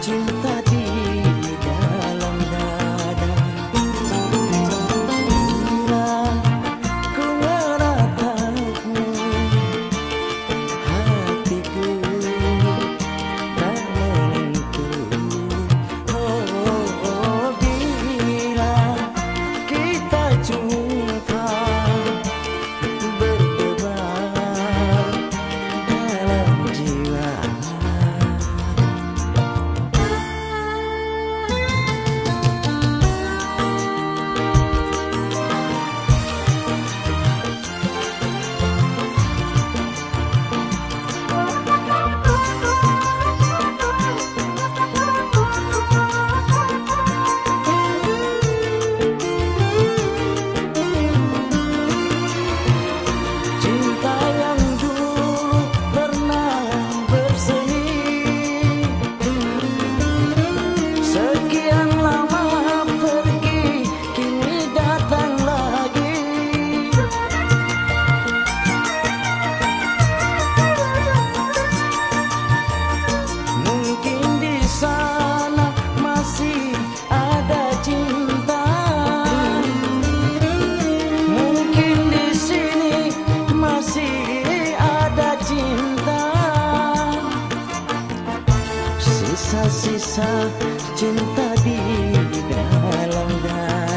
cinta Sisa-sisa cinta di dalam hati.